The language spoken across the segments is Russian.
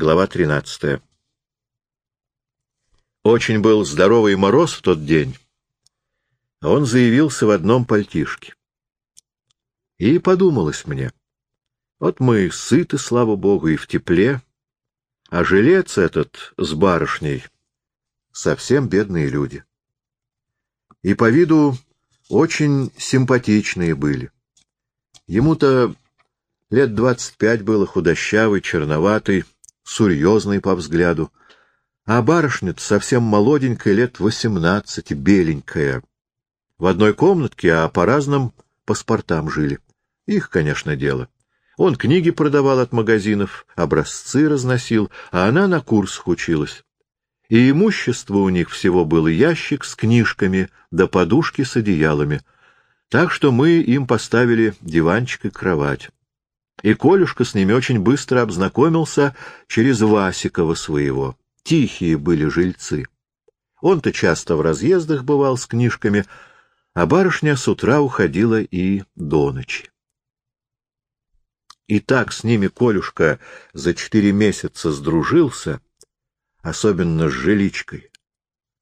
Глава 13. Очень был здоровый мороз в тот день, а он заявился в одном пальтишке. И подумалось мне, вот мы сыты, слава богу, и в тепле, а жилец этот с барышней совсем бедные люди. И по виду очень симпатичные были. Ему-то лет двадцать пять было, худощавый, черноватый, серьезный по взгляду, а барышня-то совсем молоденькая, лет восемнадцать, беленькая. В одной комнатке, а по разным паспортам жили. Их, конечно, дело. Он книги продавал от магазинов, образцы разносил, а она на курсах училась. И имущество у них всего было ящик с книжками, да подушки с одеялами. Так что мы им поставили диванчик и кровать. И Колюшка с ними очень быстро обзнакомился через Васикова своего. Тихие были жильцы. Он-то часто в разъездах бывал с книжками, а барышня с утра уходила и до ночи. И так с ними Колюшка за четыре месяца сдружился, особенно с жиличкой,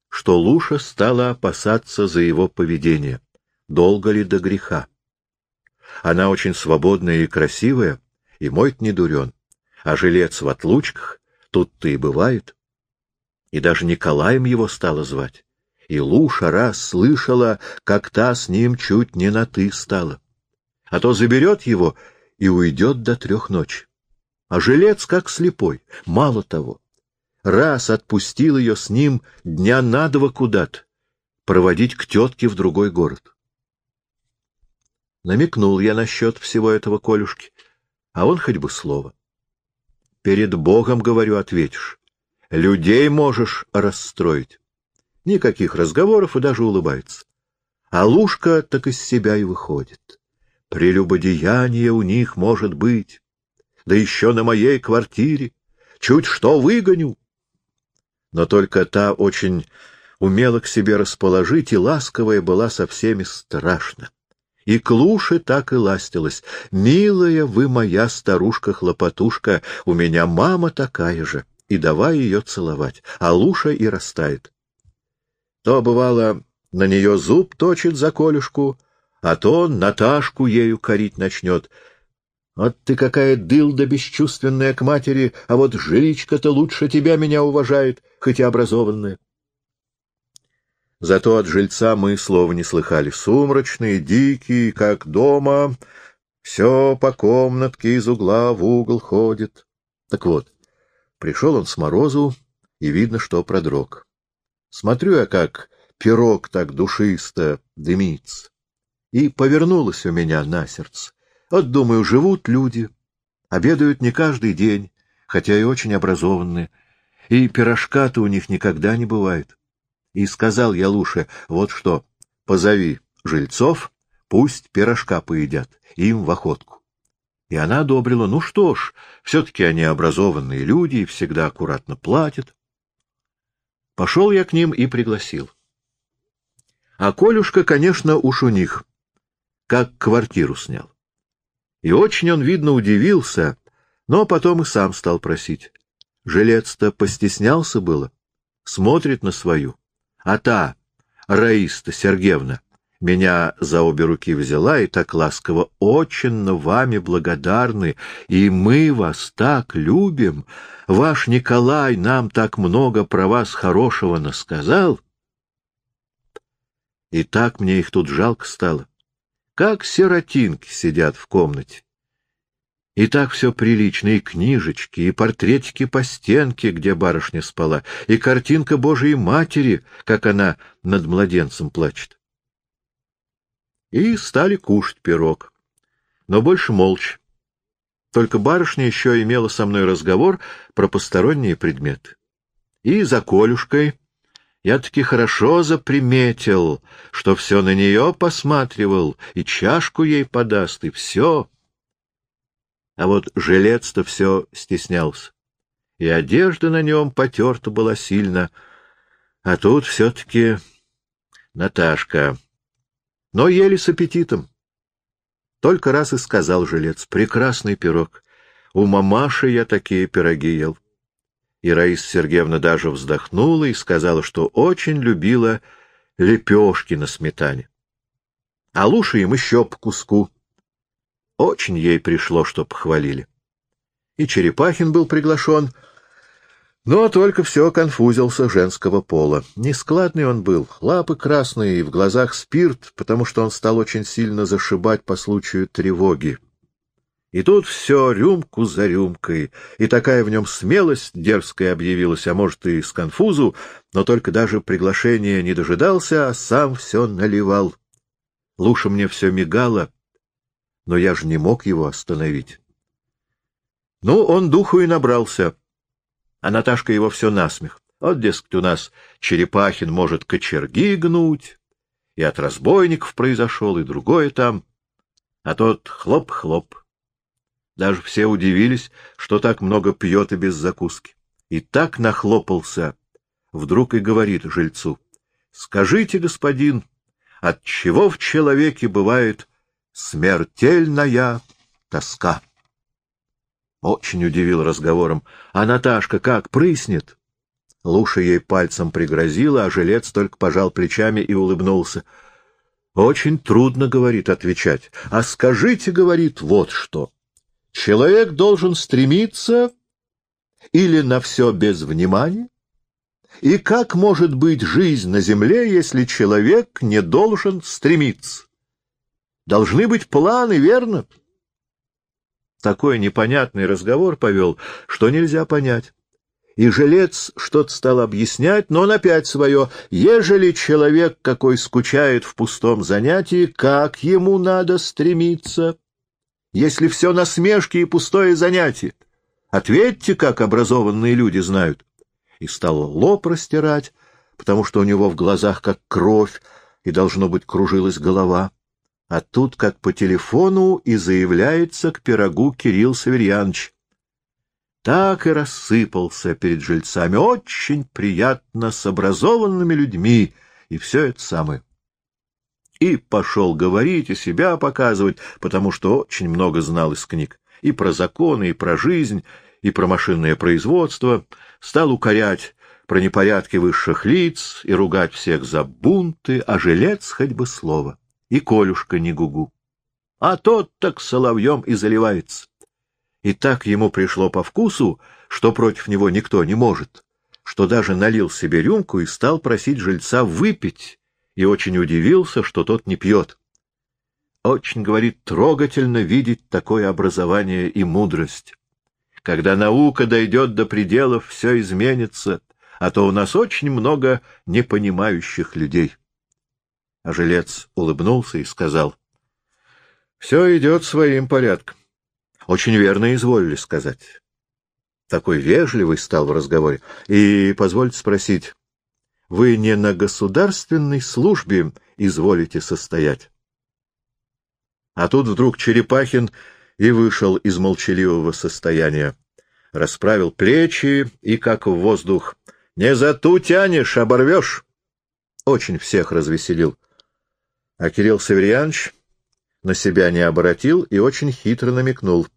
что Луша стала опасаться за его поведение, долго ли до греха. Она очень свободная и красивая, и мой не дурен, а жилец в отлучках тут-то и бывает. И даже Николаем его стала звать. И Луша раз слышала, как та с ним чуть не на «ты» стала. А то заберет его и уйдет до трех ночи. А жилец как слепой, мало того. Раз отпустил ее с ним дня на два куда-то, проводить к тетке в другой город. Намекнул я насчет всего этого Колюшки, а он хоть бы слово. Перед Богом, говорю, ответишь. Людей можешь расстроить. Никаких разговоров и даже улыбается. А Лушка так из себя и выходит. Прелюбодеяние у них может быть. Да еще на моей квартире. Чуть что выгоню. Но только та очень умела к себе расположить и ласковая была со всеми страшно. И Клуше так и ластилась. «Милая вы моя старушка-хлопотушка, у меня мама такая же». И давай ее целовать, а Луша и растает. То, бывало, на нее зуб точит за колюшку, а то Наташку ею корить начнет. Вот ты какая дылда бесчувственная к матери, а вот жиличка-то лучше тебя меня уважает, хоть и образованная. Зато от жильца мы слова не слыхали. Сумрачный, дикий, как дома, все по комнатке из угла в угол ходит. Так вот, пришел он с морозу, и видно, что продрог. Смотрю я, как пирог так душисто дымится. И повернулось у меня на сердце. Вот, думаю, живут люди, обедают не каждый день, хотя и очень образованные, и пирожка-то у них никогда не бывает. И сказал я Луше, вот что, позови жильцов, пусть пирожка поедят, им в охотку. И она одобрила, ну что ж, все-таки они образованные люди и всегда аккуратно платят. Пошел я к ним и пригласил. А Колюшка, конечно, уж у них, как квартиру снял. И очень он, видно, удивился, но потом и сам стал просить. Жилец-то постеснялся было, смотрит на свою. А та, Раиста Сергеевна, меня за обе руки взяла и так ласково, очень вами благодарны, и мы вас так любим. Ваш Николай нам так много про вас хорошего насказал. И так мне их тут жалко стало. Как сиротинки сидят в комнате. И так все прилично, и книжечки, и портретики по стенке, где барышня спала, и картинка Божией Матери, как она над младенцем плачет. И стали кушать пирог, но больше молча. Только барышня еще имела со мной разговор про посторонние предметы. И за Колюшкой я таки хорошо заприметил, что все на нее посматривал, и чашку ей подаст, и все. А вот жилец-то все стеснялся. И одежда на нем потерта была сильно. А тут все-таки Наташка. Но ели с аппетитом. Только раз и сказал жилец. Прекрасный пирог. У мамаши я такие пироги ел. И Раиса Сергеевна даже вздохнула и сказала, что очень любила лепешки на сметане. А Луша им еще по куску. Очень ей пришло, что похвалили. И Черепахин был приглашен, но только все конфузился женского пола. Нескладный он был, лапы красные и в глазах спирт, потому что он стал очень сильно зашибать по случаю тревоги. И тут все рюмку за рюмкой, и такая в нем смелость дерзкая объявилась, а может и с конфузу, но только даже приглашения не дожидался, а сам все наливал. Луша мне все мигала, но я же не мог его остановить. Ну, он духу и набрался, а Наташка его все насмех. Вот, дескать, у нас Черепахин может кочерги гнуть, и от разбойников произошел, и другое там, а тот хлоп-хлоп. Даже все удивились, что так много пьет и без закуски. И так нахлопался, вдруг и говорит жильцу, — Скажите, господин, от чего в человеке бывает смертельная тоска? Очень удивил разговором. А Наташка как, прыснет? Луша ей пальцем пригрозила, а жилец только пожал плечами и улыбнулся. Очень трудно, говорит, отвечать. А скажите, говорит, вот что. Человек должен стремиться или на все без внимания? И как может быть жизнь на земле, если человек не должен стремиться? Должны быть планы, верно? Такой непонятный разговор повел, что нельзя понять. И жилец что-то стал объяснять, но он опять свое. Ежели человек какой скучает в пустом занятии, как ему надо стремиться? если все насмешки и пустое занятие? Ответьте, как образованные люди знают. И стал лоб растирать, потому что у него в глазах как кровь, и, должно быть, кружилась голова. А тут, как по телефону, и заявляется к пирогу Кирилл Саверьянович. Так и рассыпался перед жильцами. Очень приятно с образованными людьми, и все это самое и пошел говорить и себя показывать, потому что очень много знал из книг. И про законы, и про жизнь, и про машинное производство. Стал укорять про непорядки высших лиц и ругать всех за бунты, а жилец хоть бы слово. И Колюшка не гугу. А тот так соловьем и заливается. И так ему пришло по вкусу, что против него никто не может, что даже налил себе рюмку и стал просить жильца выпить и очень удивился, что тот не пьет. Очень, говорит, трогательно видеть такое образование и мудрость. Когда наука дойдет до пределов, все изменится, а то у нас очень много непонимающих людей. А жилец улыбнулся и сказал, — Все идет своим порядком. Очень верно изволили сказать. Такой вежливый стал в разговоре. И позвольте спросить, вы не на государственной службе изволите состоять. А тут вдруг Черепахин и вышел из молчаливого состояния. Расправил плечи и, как в воздух, «Не за ту тянешь, оборвешь!» Очень всех развеселил. А Кирилл Северьянович на себя не обратил и очень хитро намекнул.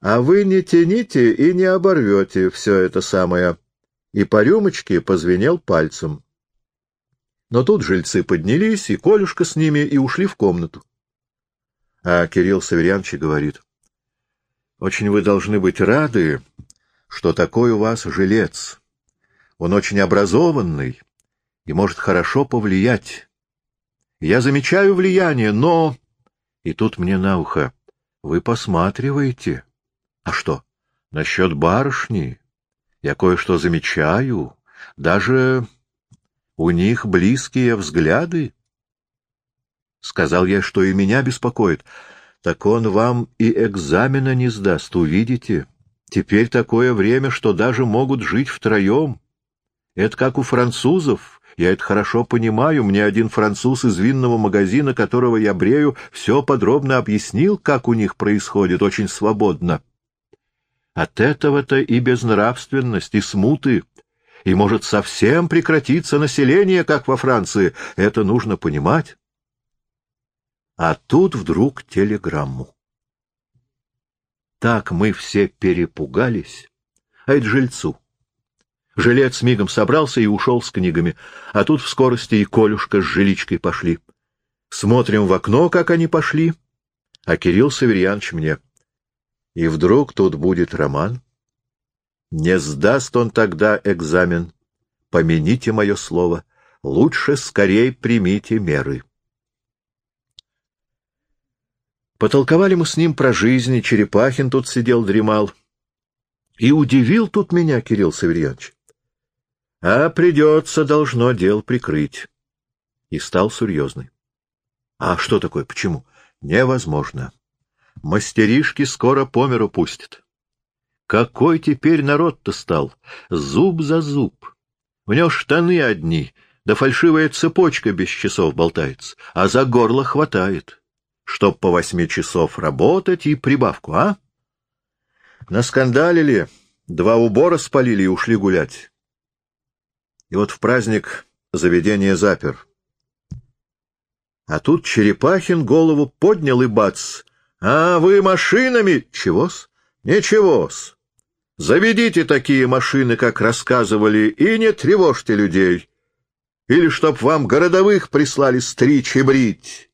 «А вы не тяните и не оборвете все это самое и по рюмочке позвенел пальцем. Но тут жильцы поднялись, и Колюшка с ними, и ушли в комнату. А Кирилл Саверьянович говорит, — Очень вы должны быть рады, что такой у вас жилец. Он очень образованный и может хорошо повлиять. Я замечаю влияние, но... И тут мне на ухо. Вы посматриваете. А что, насчет барышни? Я кое-что замечаю, даже у них близкие взгляды. Сказал я, что и меня беспокоит. Так он вам и экзамена не сдаст, увидите. Теперь такое время, что даже могут жить втроем. Это как у французов. Я это хорошо понимаю. Мне один француз из винного магазина, которого я брею, все подробно объяснил, как у них происходит, очень свободно. От этого-то и безнравственность, и смуты, и может совсем прекратиться население, как во Франции. Это нужно понимать. А тут вдруг телеграмму. Так мы все перепугались, а это жильцу. Жилец мигом собрался и ушел с книгами, а тут в скорости и Колюшка с жиличкой пошли. Смотрим в окно, как они пошли, а Кирилл Саверьянович мне. И вдруг тут будет роман. Не сдаст он тогда экзамен. Помяните мое слово. Лучше скорей примите меры. Потолковали мы с ним про жизнь, Черепахин тут сидел, дремал. И удивил тут меня Кирилл Саверьянович. А придется, должно дел прикрыть. И стал серьезный. А что такое, почему? Невозможно. Мастеришки скоро по миру пустят. Какой теперь народ-то стал? Зуб за зуб. В него штаны одни, да фальшивая цепочка без часов болтается, а за горло хватает, чтоб по восьми часов работать и прибавку, а? Наскандалили, два убора спалили и ушли гулять. И вот в праздник заведение запер. А тут Черепахин голову поднял и бац. «А вы машинами?» «Чего-с?» «Ничего-с. Заведите такие машины, как рассказывали, и не тревожьте людей. Или чтоб вам городовых прислали стричь и брить».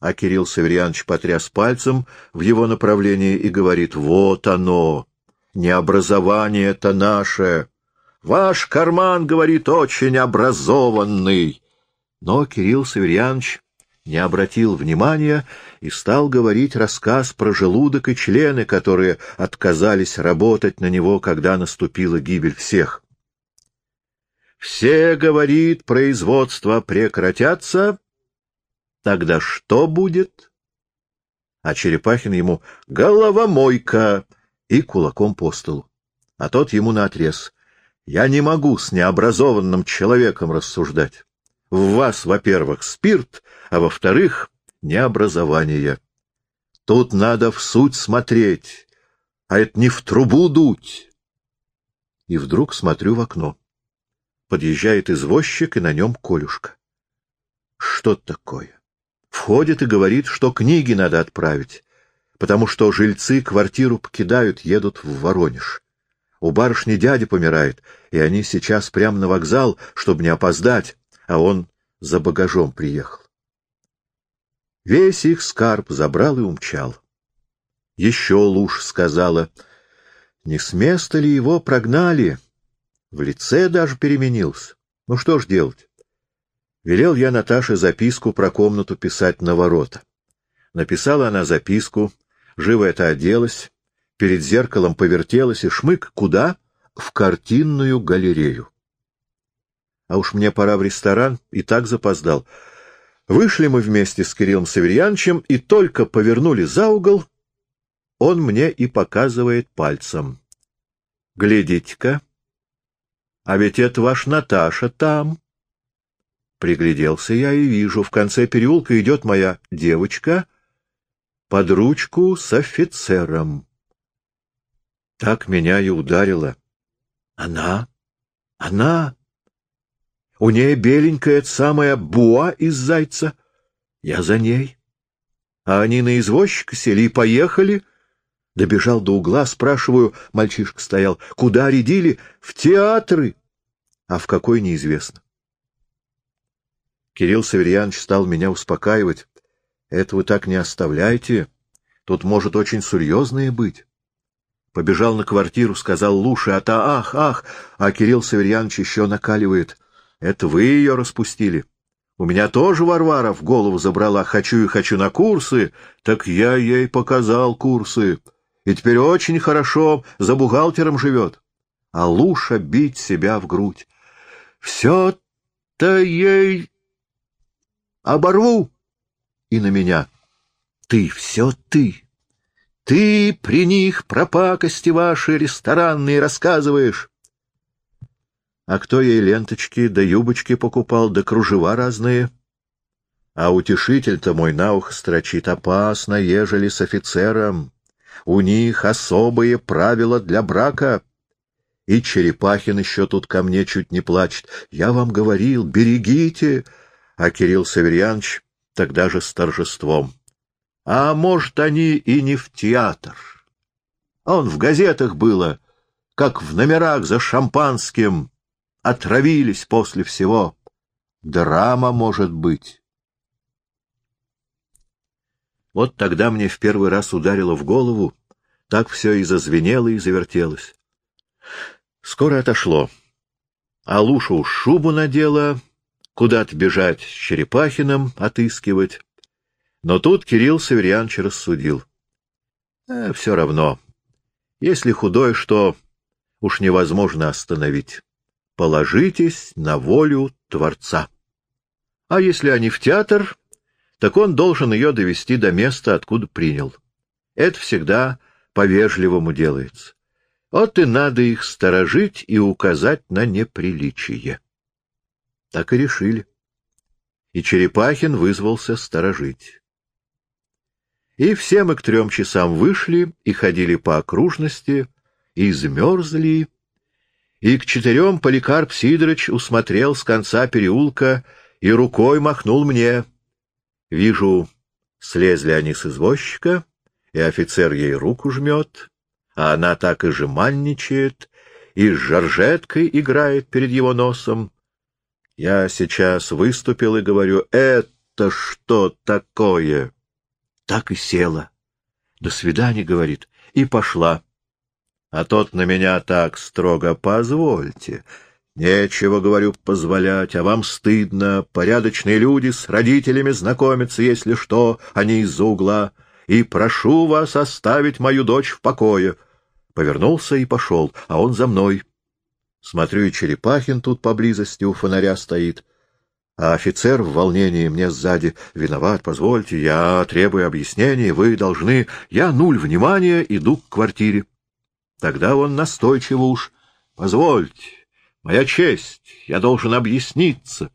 А Кирилл Саверьянович потряс пальцем в его направлении и говорит, «Вот оно, не образование-то наше, Ваш карман, говорит, очень образованный. Но Кирилл Саверьянович не обратил внимания и стал говорить рассказ про желудок и члены, которые отказались работать на него, когда наступила гибель всех. Все, говорит, производства прекратятся, тогда что будет? А Черепахин ему «головомойка» и кулаком по столу. А тот ему наотрез я не могу с необразованным человеком рассуждать. В вас, во-первых, спирт, а во-вторых, необразование. Тут надо в суть смотреть, а это не в трубу дуть. И вдруг смотрю в окно. Подъезжает извозчик, и на нем Колюшка. Что такое? Входит и говорит, что книги надо отправить, потому что жильцы квартиру покидают, едут в Воронеж. У барышни дядя помирает, и они сейчас прямо на вокзал, чтобы не опоздать, а он за багажом приехал. Весь их скарб забрал и умчал. Еще луж сказала, не с места ли его прогнали? В лице даже переменился. Ну что ж делать? Велел я Наташе записку про комнату писать на ворота. Написала она записку, живо это оделась, перед зеркалом повертелась и шмык куда? В картинную галерею. А уж мне пора в ресторан, и так запоздал. Вышли мы вместе с Кириллом Саверьяновичем и только повернули за угол, он мне и показывает пальцем. Глядите-ка, а ведь это ваш Наташа там. Пригляделся я и вижу, в конце переулка идет моя девочка под ручку с офицером. Так меня и ударило. Она? Она? У ней беленькая самая буа из зайца. Я за ней. А они на извозчика сели и поехали. Добежал до угла, спрашиваю, мальчишка стоял, куда рядили? В театры. А в какой неизвестно. Кирилл Саверьянович стал меня успокаивать. Это вы так не оставляйте. Тут может очень серьезное быть. Побежал на квартиру, сказал Луше, а та ах, ах, а Кирилл Саверьянович еще накаливает. Это вы ее распустили. У меня тоже Варвара в голову забрала, хочу и хочу на курсы, так я ей показал курсы. И теперь очень хорошо за бухгалтером живет. А Луша бить себя в грудь. Все-то ей оборву. И на меня. Ты, все ты. Ты при них про пакости ваши ресторанные рассказываешь. А кто ей ленточки да юбочки покупал, да кружева разные? А утешитель-то мой на ухо строчит опасно, ежели с офицером. У них особые правила для брака. И Черепахин еще тут ко мне чуть не плачет. Я вам говорил, берегите. А Кирилл Саверьянович тогда же с торжеством. А может, они и не в театр. Он в газетах было. как в номерах за шампанским, отравились после всего. Драма может быть. Вот тогда мне в первый раз ударило в голову, так все и зазвенело, и завертелось. Скоро отошло. А Луша уж шубу надела, куда-то бежать с Черепахиным отыскивать. Но тут Кирилл Северьянович рассудил. Э, все равно. Если худой, что уж невозможно остановить. Положитесь на волю Творца. А если они в театр, так он должен ее довести до места, откуда принял. Это всегда по-вежливому делается. Вот и надо их сторожить и указать на неприличие. Так и решили. И Черепахин вызвался сторожить. И все мы к трем часам вышли и ходили по окружности, и замерзли, и к четырем Поликарп Сидорович усмотрел с конца переулка и рукой махнул мне. Вижу, слезли они с извозчика, и офицер ей руку жмет, а она так и жеманничает, и с жаржеткой играет перед его носом. Я сейчас выступил и говорю, это что такое? Так и села. До свидания, говорит, и пошла. А тот на меня так строго позвольте. Нечего, говорю, позволять, а вам стыдно. Порядочные люди с родителями знакомятся, если что, они из-за угла. И прошу вас оставить мою дочь в покое. Повернулся и пошел, а он за мной. Смотрю, и Черепахин тут поблизости у фонаря стоит. А офицер в волнении мне сзади. Виноват, позвольте, я требую объяснений, вы должны... Я нуль внимания, иду к квартире. Тогда он настойчиво уж. Позвольте, моя честь, я должен объясниться.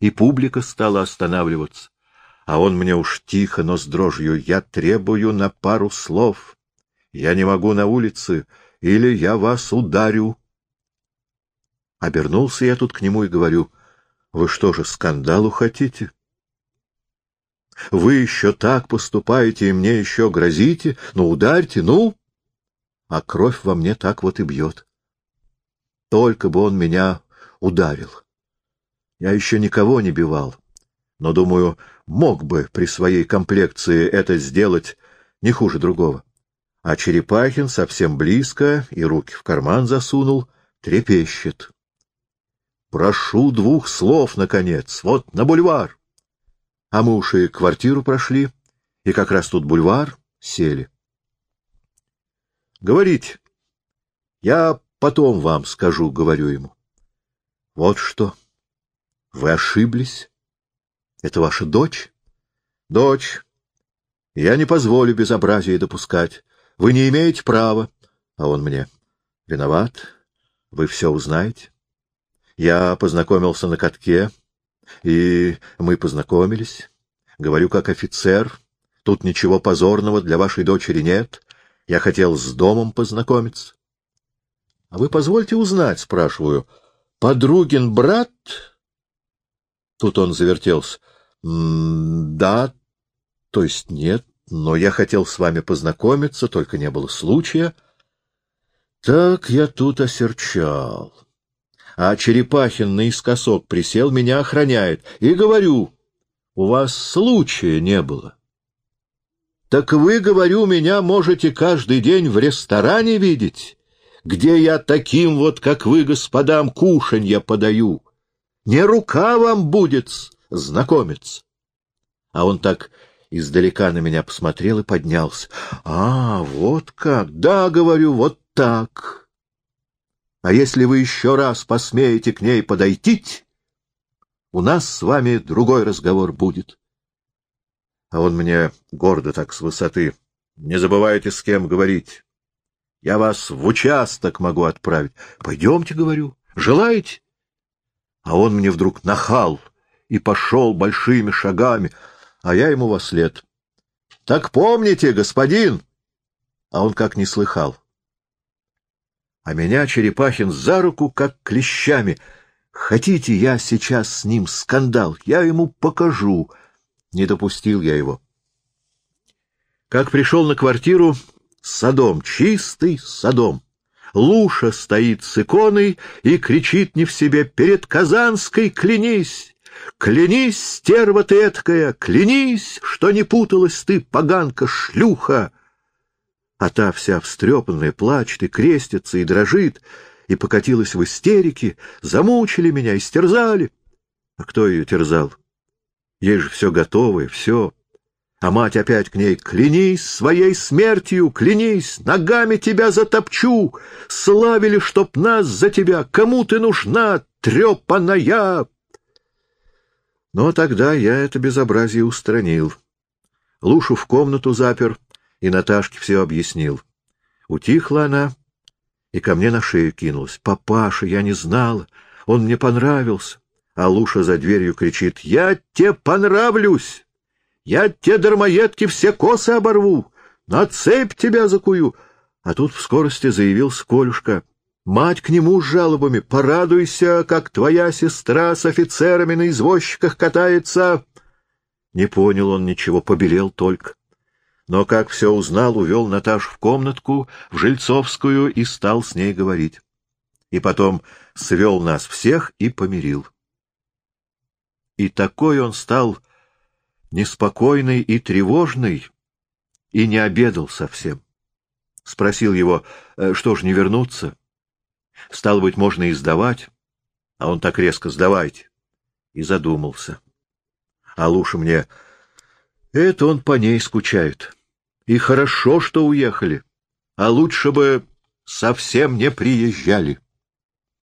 И публика стала останавливаться. А он мне уж тихо, но с дрожью. Я требую на пару слов. Я не могу на улице, или я вас ударю. Обернулся я тут к нему и говорю — вы что же, скандалу хотите? Вы еще так поступаете и мне еще грозите? Ну, ударьте, ну! А кровь во мне так вот и бьет. Только бы он меня ударил. Я еще никого не бивал, но, думаю, мог бы при своей комплекции это сделать не хуже другого. А Черепахин совсем близко и руки в карман засунул, трепещет. Прошу двух слов, наконец, вот на бульвар. А мы уж и квартиру прошли, и как раз тут бульвар сели. Говорить. Я потом вам скажу, говорю ему. Вот что. Вы ошиблись. Это ваша дочь? Дочь. Я не позволю безобразия допускать. Вы не имеете права. А он мне. Виноват. Вы все узнаете. Я познакомился на катке, и мы познакомились. Говорю, как офицер. Тут ничего позорного для вашей дочери нет. Я хотел с домом познакомиться. — А вы позвольте узнать, — спрашиваю, — подругин брат? Тут он завертелся. — Да, то есть нет, но я хотел с вами познакомиться, только не было случая. Так я тут осерчал а Черепахин наискосок присел, меня охраняет, и говорю, у вас случая не было. Так вы, говорю, меня можете каждый день в ресторане видеть, где я таким вот, как вы, господам, кушанья подаю. Не рука вам будет знакомиться. А он так издалека на меня посмотрел и поднялся. — А, вот как! Да, говорю, вот так! А если вы еще раз посмеете к ней подойти, у нас с вами другой разговор будет. А он мне гордо так с высоты. Не забывайте, с кем говорить. Я вас в участок могу отправить. Пойдемте, говорю. Желаете? А он мне вдруг нахал и пошел большими шагами, а я ему во след. Так помните, господин! А он как не слыхал а меня Черепахин за руку, как клещами. Хотите, я сейчас с ним скандал, я ему покажу. Не допустил я его. Как пришел на квартиру, садом, чистый садом. Луша стоит с иконой и кричит не в себе «Перед Казанской клянись! Клянись, стерва ты эткая, клянись, что не путалась ты, поганка, шлюха!» А та вся встрепанная плачет и крестится и дрожит, и покатилась в истерике, замучили меня, истерзали. А кто ее терзал? Ей же все готовое, все. А мать опять к ней «Клянись своей смертью, клянись, ногами тебя затопчу! Славили, чтоб нас за тебя! Кому ты нужна, трепаная?» Но тогда я это безобразие устранил. Лушу в комнату запер и Наташке все объяснил. Утихла она и ко мне на шею кинулась. «Папаша, я не знала, он мне понравился». А Луша за дверью кричит «Я тебе понравлюсь!» Я те дармоедки все косы оборву, на цепь тебя закую. А тут в скорости заявил Сколюшка. Мать к нему с жалобами. Порадуйся, как твоя сестра с офицерами на извозчиках катается. Не понял он ничего, побелел только. Но, как все узнал, увел Наташу в комнатку, в Жильцовскую, и стал с ней говорить. И потом свел нас всех и помирил. И такой он стал неспокойный и тревожный, и не обедал совсем. Спросил его, «Э, что ж, не вернуться? Стало быть, можно и сдавать, а он так резко «сдавайте», и задумался. А Луша мне, это он по ней скучает. И хорошо, что уехали, а лучше бы совсем не приезжали.